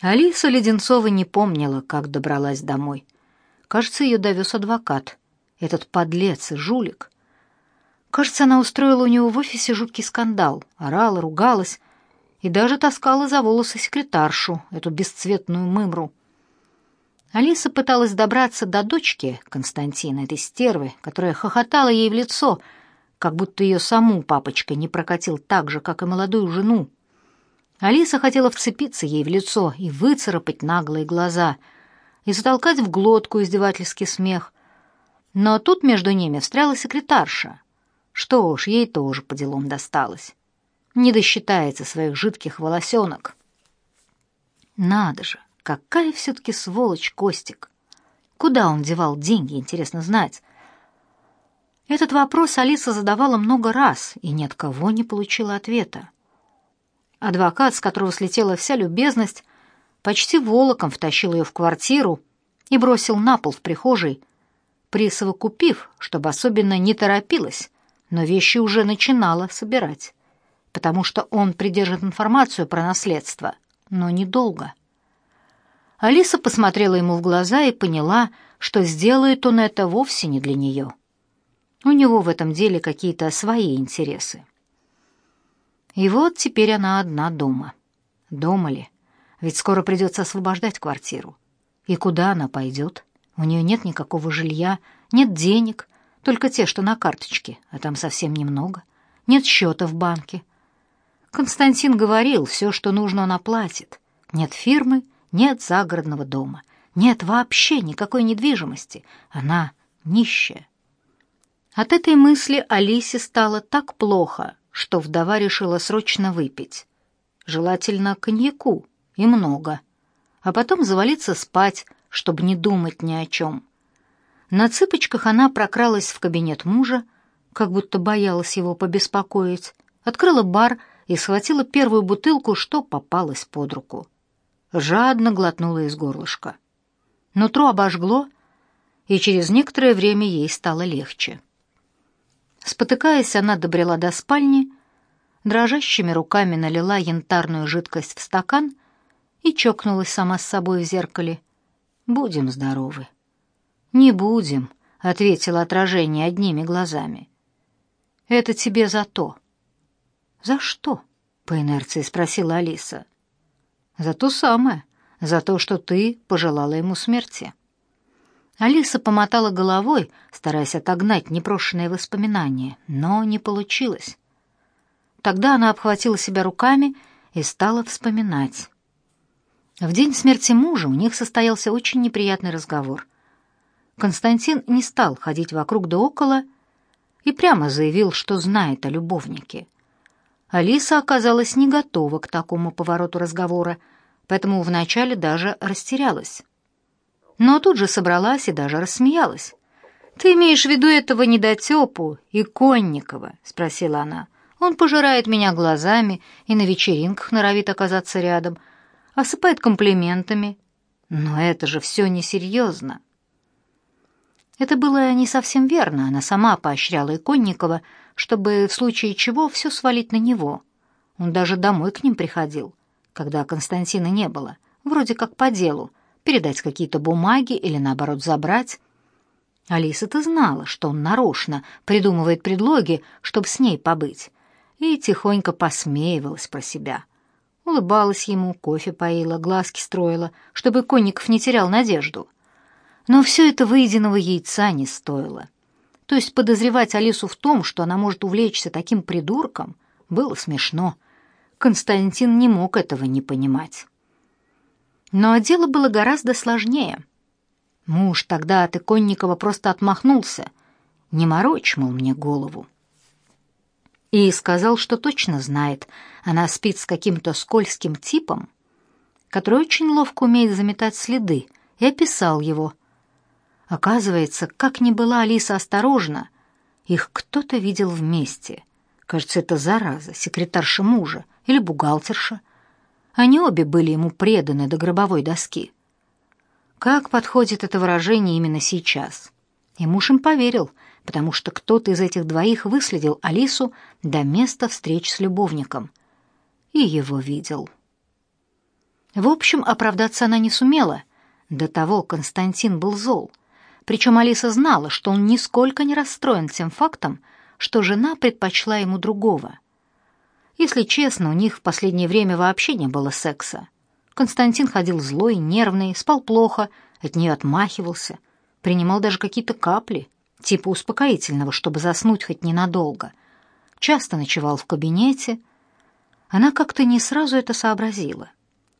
Алиса Леденцова не помнила, как добралась домой. Кажется, ее довез адвокат, этот подлец и жулик. Кажется, она устроила у него в офисе жуткий скандал, орала, ругалась и даже таскала за волосы секретаршу, эту бесцветную мымру. Алиса пыталась добраться до дочки Константина, этой стервы, которая хохотала ей в лицо, как будто ее саму папочка не прокатил так же, как и молодую жену. Алиса хотела вцепиться ей в лицо и выцарапать наглые глаза, и затолкать в глотку издевательский смех. Но тут между ними встряла секретарша. Что уж, ей тоже по делам досталось. Не досчитается своих жидких волосенок. Надо же, какая все-таки сволочь Костик! Куда он девал деньги, интересно знать. Этот вопрос Алиса задавала много раз и ни от кого не получила ответа. Адвокат, с которого слетела вся любезность, почти волоком втащил ее в квартиру и бросил на пол в прихожей, присовокупив, чтобы особенно не торопилась, но вещи уже начинала собирать, потому что он придержит информацию про наследство, но недолго. Алиса посмотрела ему в глаза и поняла, что сделает он это вовсе не для нее. У него в этом деле какие-то свои интересы. И вот теперь она одна дома. Дома ли? Ведь скоро придется освобождать квартиру. И куда она пойдет? У нее нет никакого жилья, нет денег, только те, что на карточке, а там совсем немного. Нет счета в банке. Константин говорил, все, что нужно, он оплатит. Нет фирмы, нет загородного дома, нет вообще никакой недвижимости. Она нищая. От этой мысли Алисе стало так плохо, что вдова решила срочно выпить. Желательно коньяку и много. А потом завалиться спать, чтобы не думать ни о чем. На цыпочках она прокралась в кабинет мужа, как будто боялась его побеспокоить, открыла бар и схватила первую бутылку, что попалась под руку. Жадно глотнула из горлышка. Нутро обожгло, и через некоторое время ей стало легче. Спотыкаясь, она добрела до спальни, дрожащими руками налила янтарную жидкость в стакан и чокнулась сама с собой в зеркале. «Будем здоровы». «Не будем», — ответило отражение одними глазами. «Это тебе за то». «За что?» — по инерции спросила Алиса. «За то самое, за то, что ты пожелала ему смерти». Алиса помотала головой, стараясь отогнать непрошенные воспоминания, но не получилось. Тогда она обхватила себя руками и стала вспоминать. В день смерти мужа у них состоялся очень неприятный разговор. Константин не стал ходить вокруг да около и прямо заявил, что знает о любовнике. Алиса оказалась не готова к такому повороту разговора, поэтому вначале даже растерялась но тут же собралась и даже рассмеялась. «Ты имеешь в виду этого недотепу, и Конникова? — спросила она. «Он пожирает меня глазами и на вечеринках норовит оказаться рядом, осыпает комплиментами. Но это же все несерьезно». Это было не совсем верно. Она сама поощряла Иконникова, чтобы в случае чего все свалить на него. Он даже домой к ним приходил, когда Константина не было, вроде как по делу, передать какие-то бумаги или, наоборот, забрать. Алиса-то знала, что он нарочно придумывает предлоги, чтобы с ней побыть, и тихонько посмеивалась про себя. Улыбалась ему, кофе поила, глазки строила, чтобы Конников не терял надежду. Но все это выеденного яйца не стоило. То есть подозревать Алису в том, что она может увлечься таким придурком, было смешно. Константин не мог этого не понимать. Но дело было гораздо сложнее. Муж тогда от Иконникова просто отмахнулся. «Не морочь, мол, мне голову». И сказал, что точно знает, она спит с каким-то скользким типом, который очень ловко умеет заметать следы, и описал его. Оказывается, как ни была Алиса осторожна, их кто-то видел вместе. Кажется, это зараза, секретарша мужа или бухгалтерша — они обе были ему преданы до гробовой доски. Как подходит это выражение именно сейчас? И муж им поверил, потому что кто-то из этих двоих выследил Алису до места встреч с любовником. И его видел. В общем, оправдаться она не сумела. До того Константин был зол. Причем Алиса знала, что он нисколько не расстроен тем фактом, что жена предпочла ему другого. Если честно, у них в последнее время вообще не было секса. Константин ходил злой, нервный, спал плохо, от нее отмахивался, принимал даже какие-то капли, типа успокоительного, чтобы заснуть хоть ненадолго. Часто ночевал в кабинете. Она как-то не сразу это сообразила.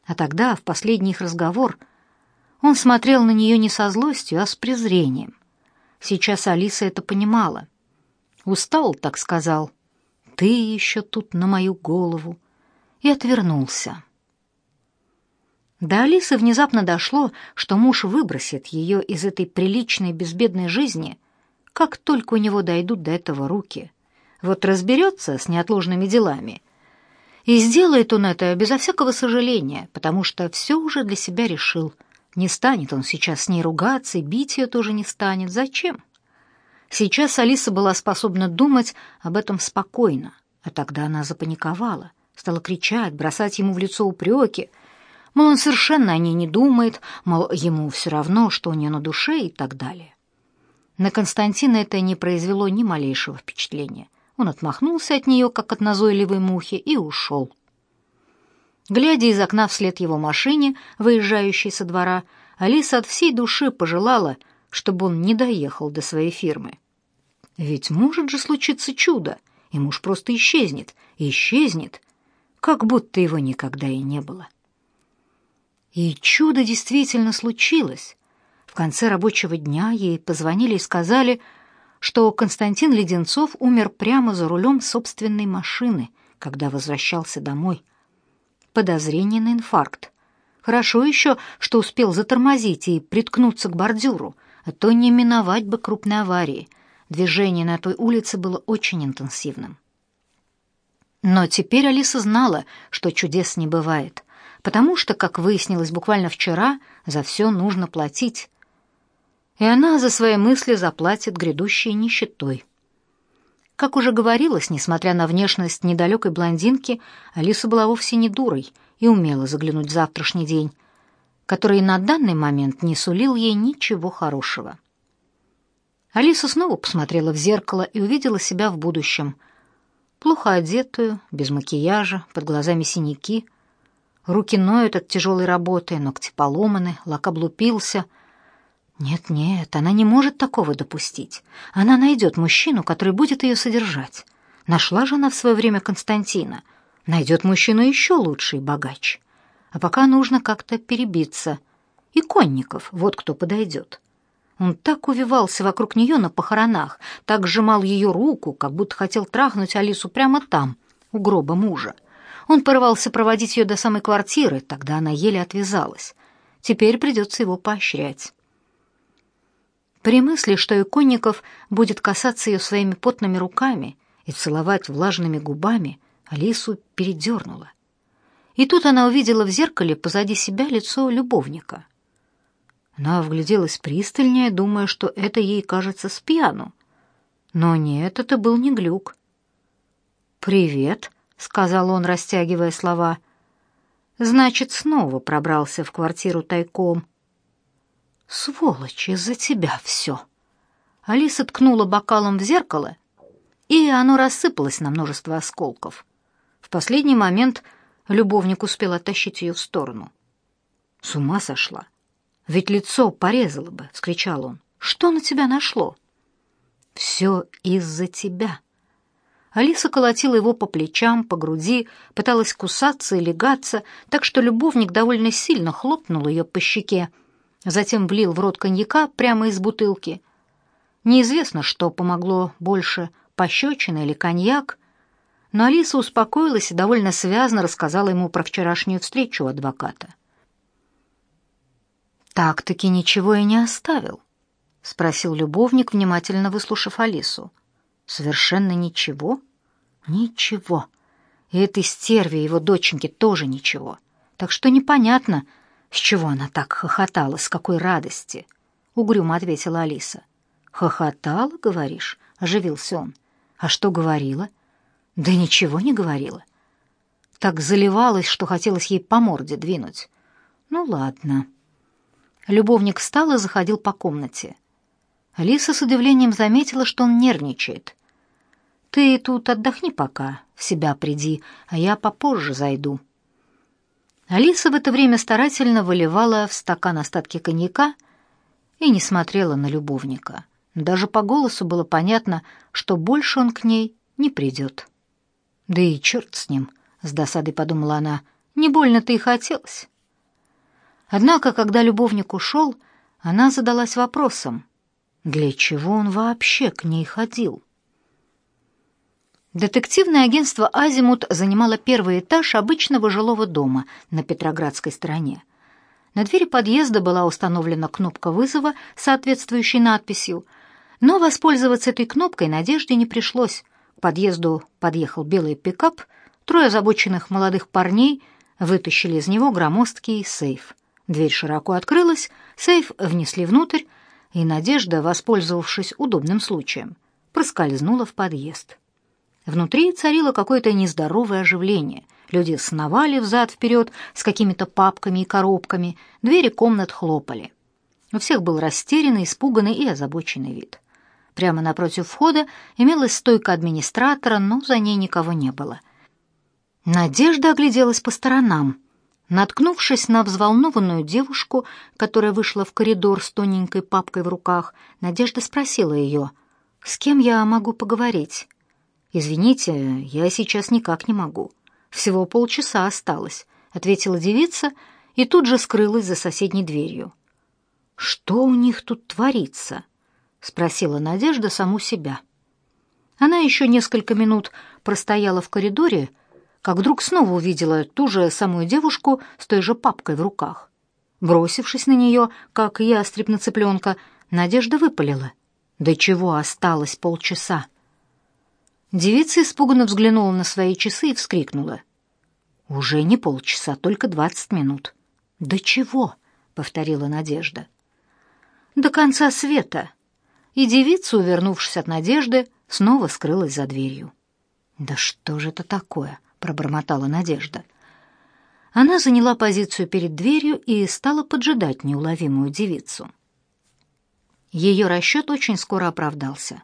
А тогда, в последний их разговор, он смотрел на нее не со злостью, а с презрением. Сейчас Алиса это понимала. «Устал», — так сказал, — ты еще тут на мою голову!» и отвернулся. До Алисы внезапно дошло, что муж выбросит ее из этой приличной безбедной жизни, как только у него дойдут до этого руки. Вот разберется с неотложными делами. И сделает он это безо всякого сожаления, потому что все уже для себя решил. Не станет он сейчас с ней ругаться, и бить ее тоже не станет. Зачем? Сейчас Алиса была способна думать об этом спокойно, а тогда она запаниковала, стала кричать, бросать ему в лицо упреки. Мол, он совершенно о ней не думает, мол, ему все равно, что у нее на душе и так далее. На Константина это не произвело ни малейшего впечатления. Он отмахнулся от нее, как от назойливой мухи, и ушел. Глядя из окна вслед его машине, выезжающей со двора, Алиса от всей души пожелала — чтобы он не доехал до своей фирмы. Ведь может же случиться чудо, и муж просто исчезнет, исчезнет, как будто его никогда и не было. И чудо действительно случилось. В конце рабочего дня ей позвонили и сказали, что Константин Леденцов умер прямо за рулем собственной машины, когда возвращался домой. Подозрение на инфаркт. Хорошо еще, что успел затормозить и приткнуться к бордюру — а то не миновать бы крупной аварии. Движение на той улице было очень интенсивным. Но теперь Алиса знала, что чудес не бывает, потому что, как выяснилось буквально вчера, за все нужно платить. И она за свои мысли заплатит грядущей нищетой. Как уже говорилось, несмотря на внешность недалекой блондинки, Алиса была вовсе не дурой и умела заглянуть в завтрашний день, который на данный момент не сулил ей ничего хорошего. Алиса снова посмотрела в зеркало и увидела себя в будущем. Плохо одетую, без макияжа, под глазами синяки. Руки ноют от тяжелой работы, ногти поломаны, лак облупился. Нет-нет, она не может такого допустить. Она найдет мужчину, который будет ее содержать. Нашла же она в свое время Константина. Найдет мужчину еще лучше и богаче. А пока нужно как-то перебиться. Иконников, вот кто подойдет. Он так увивался вокруг нее на похоронах, так сжимал ее руку, как будто хотел трахнуть Алису прямо там, у гроба мужа. Он порывался проводить ее до самой квартиры, тогда она еле отвязалась. Теперь придется его поощрять. При мысли, что Иконников будет касаться ее своими потными руками и целовать влажными губами, Алису передернула. И тут она увидела в зеркале позади себя лицо любовника. Она вгляделась пристальнее, думая, что это ей кажется спьяну. Но нет, это был не глюк. «Привет», — сказал он, растягивая слова. «Значит, снова пробрался в квартиру тайком». «Сволочь, из-за тебя все!» Алиса ткнула бокалом в зеркало, и оно рассыпалось на множество осколков. В последний момент любовник успел оттащить ее в сторону. «С ума сошла! Ведь лицо порезало бы!» — вскричал он. «Что на тебя нашло?» «Все из-за тебя!» Алиса колотила его по плечам, по груди, пыталась кусаться и легаться, так что любовник довольно сильно хлопнул ее по щеке, затем влил в рот коньяка прямо из бутылки. Неизвестно, что помогло больше, пощечина или коньяк, но Алиса успокоилась и довольно связно рассказала ему про вчерашнюю встречу у адвоката. «Так-таки ничего и не оставил?» — спросил любовник, внимательно выслушав Алису. «Совершенно ничего?» «Ничего. И этой стерве его доченьке тоже ничего. Так что непонятно, с чего она так хохотала, с какой радости», — угрюмо ответила Алиса. «Хохотала, говоришь?» — оживился он. «А что говорила?» — да ничего не говорила. Так заливалась, что хотелось ей по морде двинуть. Ну ладно. Любовник встал и заходил по комнате. Алиса с удивлением заметила, что он нервничает. «Ты тут отдохни пока, в себя приди, а я попозже зайду». Алиса в это время старательно выливала в стакан остатки коньяка и не смотрела на любовника. Даже по голосу было понятно, что больше он к ней не придет. Да и черт с ним, с досадой подумала она. Не больно-то и хотелось. Однако, когда любовник ушел, она задалась вопросом, для чего он вообще к ней ходил? Детективное агентство «Азимут» занимало первый этаж обычного жилого дома на Петроградской стороне. На двери подъезда была установлена кнопка вызова, соответствующей надписью, но воспользоваться этой кнопкой Надежде не пришлось подъезду подъехал белый пикап, трое озабоченных молодых парней вытащили из него громоздкий сейф. Дверь широко открылась, сейф внесли внутрь, и Надежда, воспользовавшись удобным случаем, проскользнула в подъезд. Внутри царило какое-то нездоровое оживление. Люди сновали взад-вперед с какими-то папками и коробками, двери комнат хлопали. У всех был растерянный, испуганный и озабоченный вид. Прямо напротив входа имелась стойка администратора, но за ней никого не было. Надежда огляделась по сторонам. Наткнувшись на взволнованную девушку, которая вышла в коридор с тоненькой папкой в руках, Надежда спросила ее, «С кем я могу поговорить?» «Извините, я сейчас никак не могу. Всего полчаса осталось», — ответила девица и тут же скрылась за соседней дверью. «Что у них тут творится?» — спросила Надежда саму себя. Она еще несколько минут простояла в коридоре, как вдруг снова увидела ту же самую девушку с той же папкой в руках. Бросившись на нее, как ястреб на цыпленка, Надежда выпалила. До чего осталось полчаса? Девица испуганно взглянула на свои часы и вскрикнула. «Уже не полчаса, только двадцать минут». «До чего?» — повторила Надежда. «До конца света», и девица, увернувшись от Надежды, снова скрылась за дверью. «Да что же это такое?» — пробормотала Надежда. Она заняла позицию перед дверью и стала поджидать неуловимую девицу. Ее расчет очень скоро оправдался.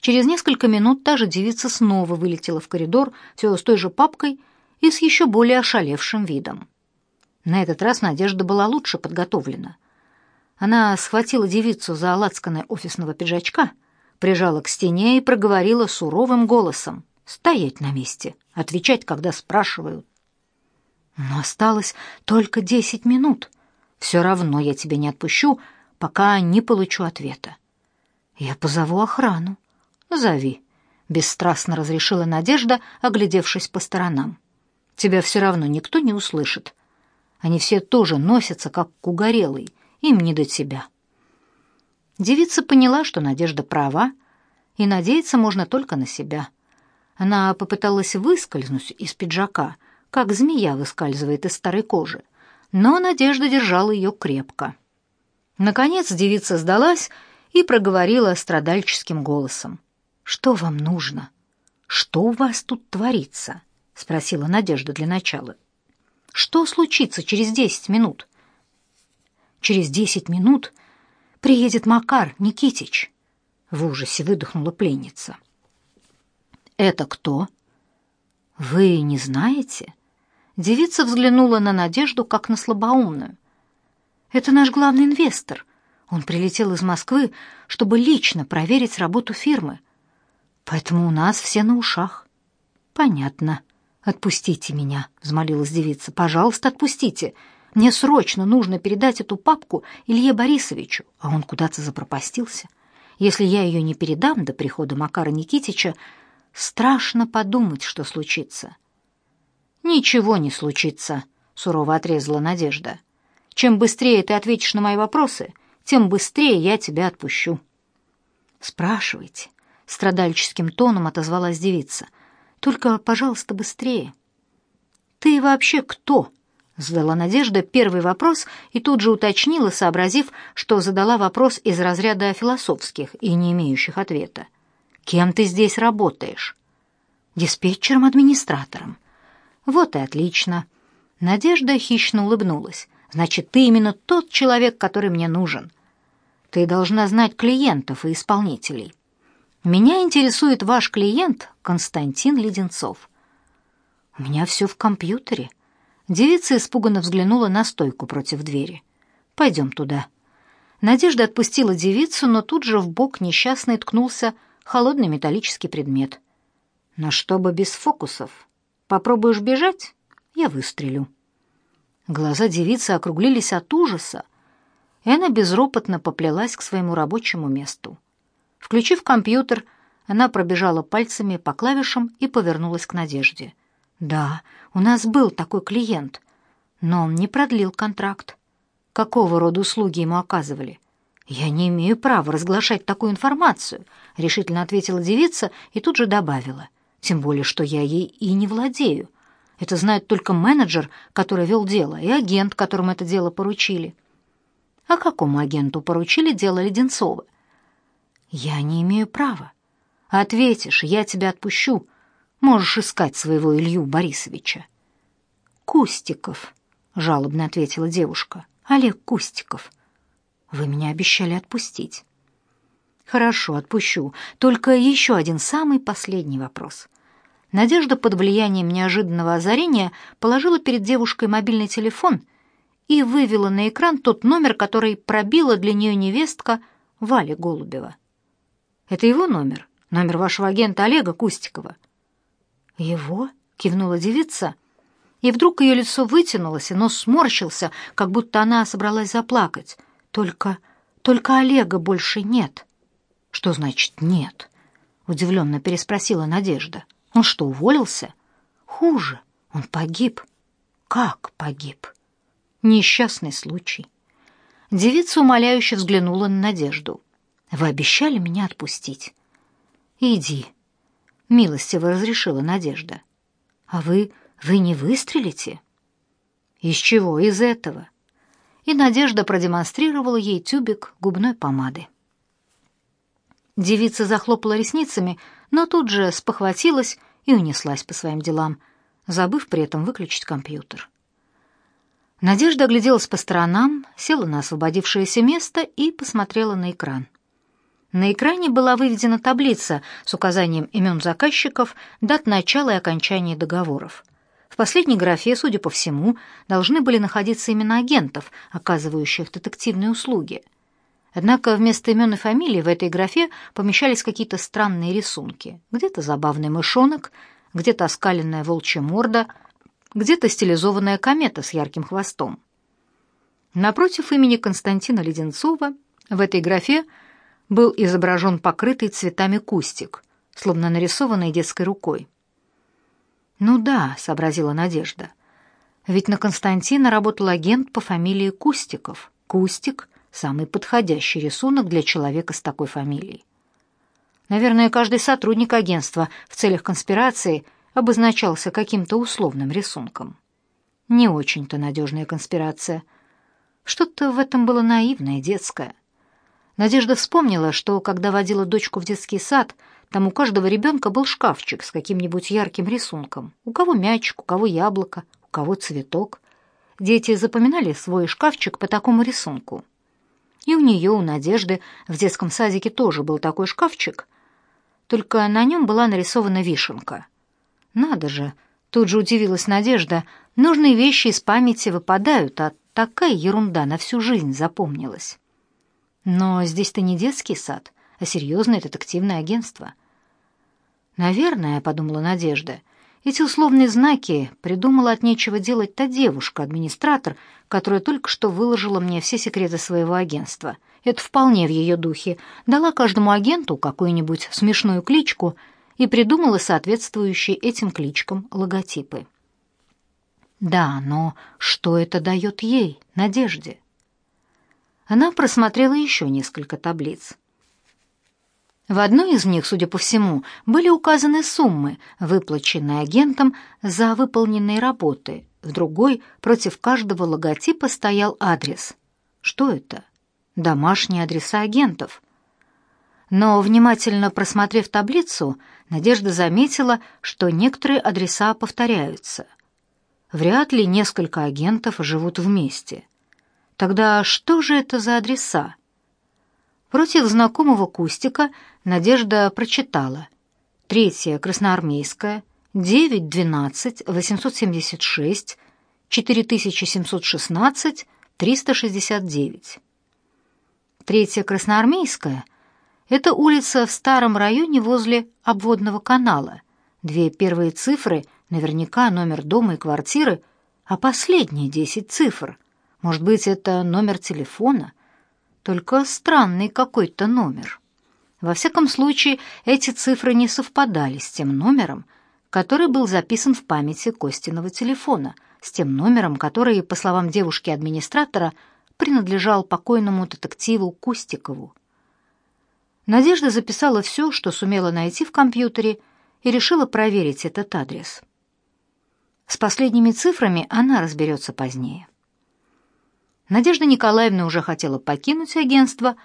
Через несколько минут та же девица снова вылетела в коридор, все с той же папкой и с еще более ошалевшим видом. На этот раз Надежда была лучше подготовлена. Она схватила девицу за лацканное офисного пиджачка, прижала к стене и проговорила суровым голосом. «Стоять на месте, отвечать, когда спрашивают». «Но осталось только десять минут. Все равно я тебя не отпущу, пока не получу ответа». «Я позову охрану». «Зови», — бесстрастно разрешила Надежда, оглядевшись по сторонам. «Тебя все равно никто не услышит. Они все тоже носятся, как кугорелый». Им не до тебя». Девица поняла, что Надежда права, и надеяться можно только на себя. Она попыталась выскользнуть из пиджака, как змея выскальзывает из старой кожи, но Надежда держала ее крепко. Наконец девица сдалась и проговорила страдальческим голосом. «Что вам нужно? Что у вас тут творится?» — спросила Надежда для начала. «Что случится через десять минут?» Через десять минут приедет Макар Никитич. В ужасе выдохнула пленница. Это кто? Вы не знаете? Девица взглянула на Надежду как на слабоумную. Это наш главный инвестор. Он прилетел из Москвы, чтобы лично проверить работу фирмы. Поэтому у нас все на ушах. Понятно. Отпустите меня, взмолилась девица. Пожалуйста, отпустите. Мне срочно нужно передать эту папку Илье Борисовичу, а он куда-то запропастился. Если я ее не передам до прихода Макара Никитича, страшно подумать, что случится. Ничего не случится, сурово отрезала Надежда. Чем быстрее ты ответишь на мои вопросы, тем быстрее я тебя отпущу. Спрашивайте, страдальческим тоном отозвалась девица. Только, пожалуйста, быстрее. Ты вообще кто? Задала Надежда первый вопрос и тут же уточнила, сообразив, что задала вопрос из разряда философских и не имеющих ответа. «Кем ты здесь работаешь?» «Диспетчером-администратором». «Вот и отлично». Надежда хищно улыбнулась. «Значит, ты именно тот человек, который мне нужен. Ты должна знать клиентов и исполнителей». «Меня интересует ваш клиент Константин Леденцов». «У меня все в компьютере», Девица испуганно взглянула на стойку против двери. «Пойдем туда». Надежда отпустила девицу, но тут же в бок несчастный ткнулся холодный металлический предмет. «Но чтобы без фокусов. Попробуешь бежать? Я выстрелю». Глаза девицы округлились от ужаса, и она безропотно поплелась к своему рабочему месту. Включив компьютер, она пробежала пальцами по клавишам и повернулась к Надежде — да, у нас был такой клиент, но он не продлил контракт. Какого рода услуги ему оказывали? Я не имею права разглашать такую информацию, решительно ответила девица и тут же добавила: тем более, что я ей и не владею. Это знает только менеджер, который вел дело, и агент, которому это дело поручили. А какому агенту поручили дело Леденцова? Я не имею права. Ответишь, я тебя отпущу, Можешь искать своего Илью Борисовича. Кустиков, жалобно ответила девушка. Олег Кустиков. Вы меня обещали отпустить. Хорошо, отпущу. Только еще один самый последний вопрос. Надежда под влиянием неожиданного озарения положила перед девушкой мобильный телефон и вывела на экран тот номер, который пробила для нее невестка Валя Голубева. Это его номер, номер вашего агента Олега Кустикова. «Его?» — кивнула девица. И вдруг ее лицо вытянулось, и нос сморщился, как будто она собралась заплакать. «Только... только Олега больше нет». «Что значит «нет»?» — удивленно переспросила Надежда. «Он что, уволился?» «Хуже. Он погиб». «Как погиб?» «Несчастный случай». Девица умоляюще взглянула на Надежду. «Вы обещали меня отпустить?» «Иди», Милостиво разрешила Надежда. А вы, вы не выстрелите? Из чего? Из этого? И Надежда продемонстрировала ей тюбик губной помады. Девица захлопала ресницами, но тут же спохватилась и унеслась по своим делам, забыв при этом выключить компьютер. Надежда огляделась по сторонам, села на освободившееся место и посмотрела на экран. На экране была выведена таблица с указанием имен заказчиков, дат начала и окончания договоров. В последней графе, судя по всему, должны были находиться имена агентов, оказывающих детективные услуги. Однако вместо имен и фамилий в этой графе помещались какие-то странные рисунки. Где-то забавный мышонок, где-то оскаленная волчья морда, где-то стилизованная комета с ярким хвостом. Напротив имени Константина Леденцова в этой графе – был изображен покрытый цветами кустик, словно нарисованный детской рукой. «Ну да», — сообразила Надежда. «Ведь на Константина работал агент по фамилии Кустиков. Кустик — самый подходящий рисунок для человека с такой фамилией». Наверное, каждый сотрудник агентства в целях конспирации обозначался каким-то условным рисунком. Не очень-то надежная конспирация. Что-то в этом было наивное, детское — Надежда вспомнила, что, когда водила дочку в детский сад, там у каждого ребенка был шкафчик с каким-нибудь ярким рисунком. У кого мячик, у кого яблоко, у кого цветок. Дети запоминали свой шкафчик по такому рисунку. И у нее, у Надежды, в детском садике тоже был такой шкафчик, только на нем была нарисована вишенка. «Надо же!» — тут же удивилась Надежда. «Нужные вещи из памяти выпадают, а такая ерунда на всю жизнь запомнилась». Но здесь-то не детский сад, а серьезное детективное агентство. «Наверное», — подумала Надежда, — «эти условные знаки придумала от нечего делать та девушка-администратор, которая только что выложила мне все секреты своего агентства. Это вполне в ее духе. Дала каждому агенту какую-нибудь смешную кличку и придумала соответствующие этим кличкам логотипы». «Да, но что это дает ей, Надежде?» Она просмотрела еще несколько таблиц. В одной из них, судя по всему, были указаны суммы, выплаченные агентом за выполненные работы. В другой против каждого логотипа стоял адрес. Что это? Домашние адреса агентов. Но, внимательно просмотрев таблицу, Надежда заметила, что некоторые адреса повторяются. Вряд ли несколько агентов живут вместе. Тогда что же это за адреса? Против знакомого кустика Надежда прочитала. Третья Красноармейская, 9-12, 876, 4716, 369. Третья Красноармейская — это улица в старом районе возле обводного канала. Две первые цифры, наверняка номер дома и квартиры, а последние десять цифр может быть, это номер телефона? Только странный какой-то номер. Во всяком случае, эти цифры не совпадали с тем номером, который был записан в памяти Костиного телефона, с тем номером, который, по словам девушки-администратора, принадлежал покойному детективу Кустикову. Надежда записала все, что сумела найти в компьютере, и решила проверить этот адрес. С последними цифрами она разберется позднее. Надежда Николаевна уже хотела покинуть агентство,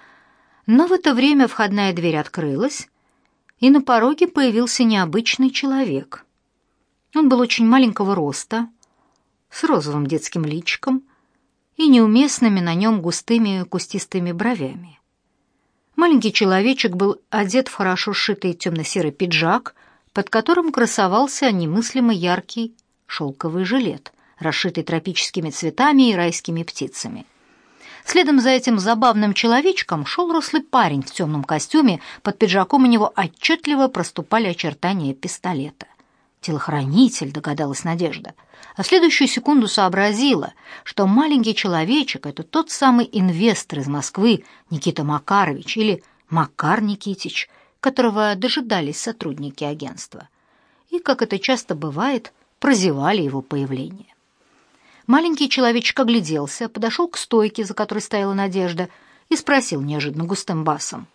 но в это время входная дверь открылась, и на пороге появился необычный человек. Он был очень маленького роста, с розовым детским личиком и неуместными на нем густыми кустистыми бровями. Маленький человечек был одет в хорошо сшитый темно-серый пиджак, под которым красовался немыслимо яркий шелковый жилет — расшитый тропическими цветами и райскими птицами. Следом за этим забавным человечком шел рослый парень в темном костюме, под пиджаком у него отчетливо проступали очертания пистолета. «Телохранитель», — догадалась Надежда. А в следующую секунду сообразила, что маленький человечек — это тот самый инвестор из Москвы Никита Макарович или Макар Никитич, которого дожидались сотрудники агентства. И, как это часто бывает, прозевали его появление. Маленький человечек огляделся, подошел к стойке, за которой стояла Надежда, и спросил неожиданно густым басом.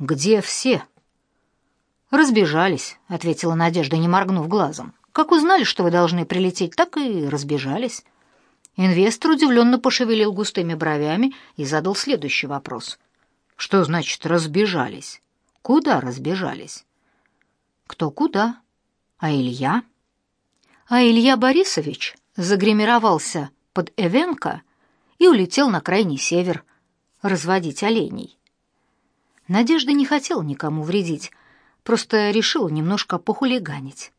«Где все?» «Разбежались», — ответила Надежда, не моргнув глазом. «Как узнали, что вы должны прилететь, так и разбежались». Инвестор удивленно пошевелил густыми бровями и задал следующий вопрос. «Что значит «разбежались»? Куда разбежались?» «Кто куда? А Илья?» «А Илья Борисович?» загримировался под Эвенка и улетел на крайний север разводить оленей. Надежда не хотел никому вредить, просто решил немножко похулиганить.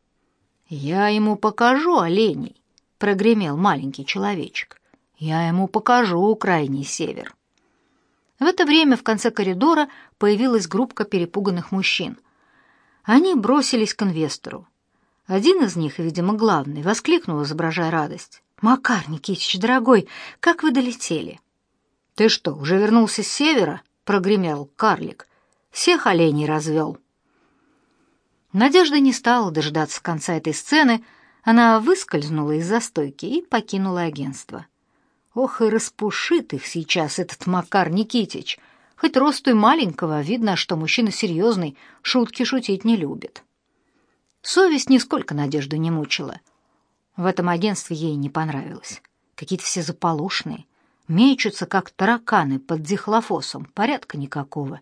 «Я ему покажу оленей», — прогремел маленький человечек. «Я ему покажу крайний север». В это время в конце коридора появилась группка перепуганных мужчин. Они бросились к инвестору. Один из них, видимо, главный, воскликнул, изображая радость. «Макар Никитич, дорогой, как вы долетели?» «Ты что, уже вернулся с севера?» — прогремел карлик. «Всех оленей развел». Надежда не стала дождаться конца этой сцены, она выскользнула из застойки и покинула агентство. Ох, и распушит их сейчас этот Макар Никитич. Хоть росту и маленького, а видно, что мужчина серьезный, шутки шутить не любит. Совесть нисколько надежду не мучила. В этом агентстве ей не понравилось. Какие-то все заполошные, мечутся, как тараканы под дихлофосом, порядка никакого.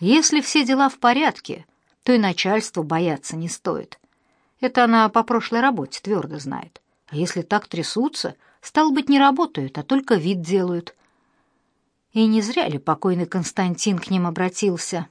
Если все дела в порядке, то и начальство бояться не стоит. Это она по прошлой работе твердо знает. А если так трясутся, стало быть, не работают, а только вид делают. И не зря ли покойный Константин к ним обратился.